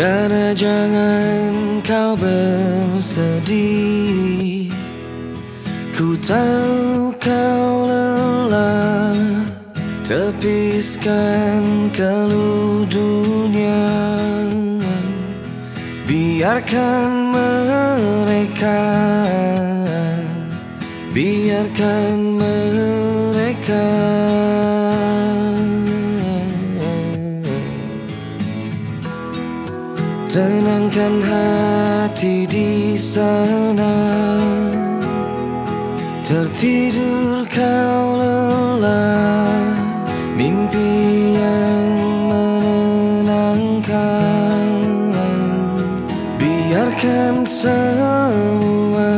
Dana jangan kau bersedih. Ku tahu kau lelah Tepiskan keluh dunia. Biarkan mereka Biarkan mereka Tenangkan hati di sana. Tertidur kau lelah. Mimpi yang menenangkan. Biarkan semua.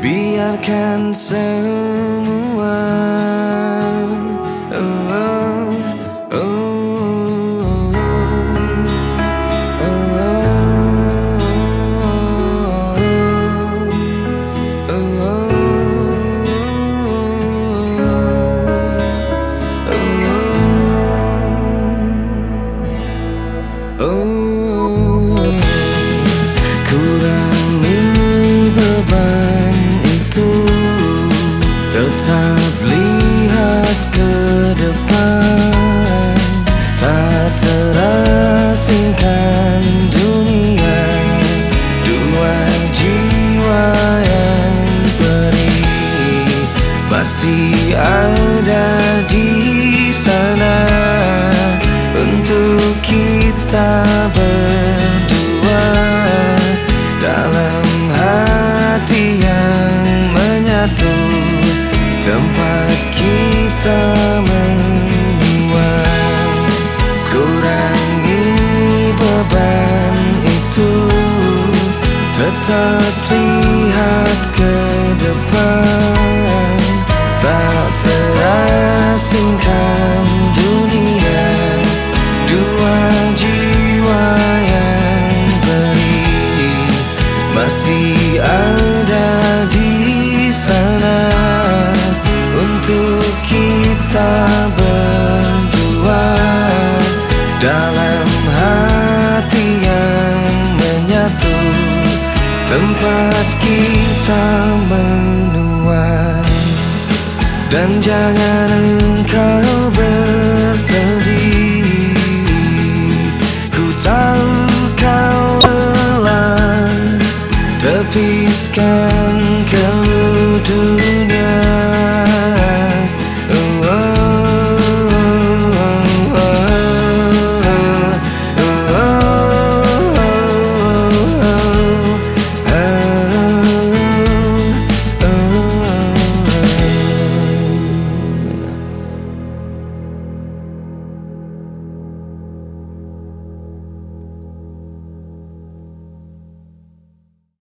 Biarkan semua Masih ada di sana. Untuk kita berdua Dalam hati yang menyatu Tempat kita menua. Kurangi beban itu Tetap Dalam hati yang menyatu Tempat kita menua. Dan jangan engkau bersedih. Ku tahu kau lelah Tepiskan